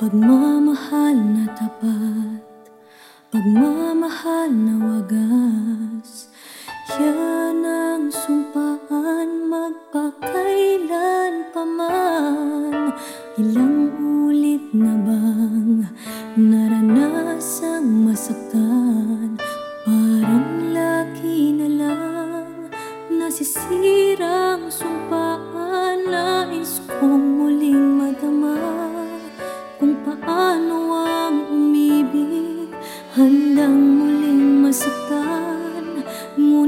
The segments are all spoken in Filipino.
Pagmamahal na tapat Pagmamahal na wagas Yan ang sumpaan magpakailan pa man. Ilang ulit na bang naranasang masaktan? Parang laki na lang nasisira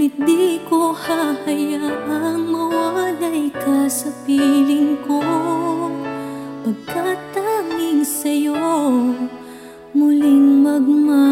Ngunit di ko hahayaang mawalay ka sa piling ko. Pagkatanging sa'yo muling magmahal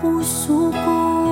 不说过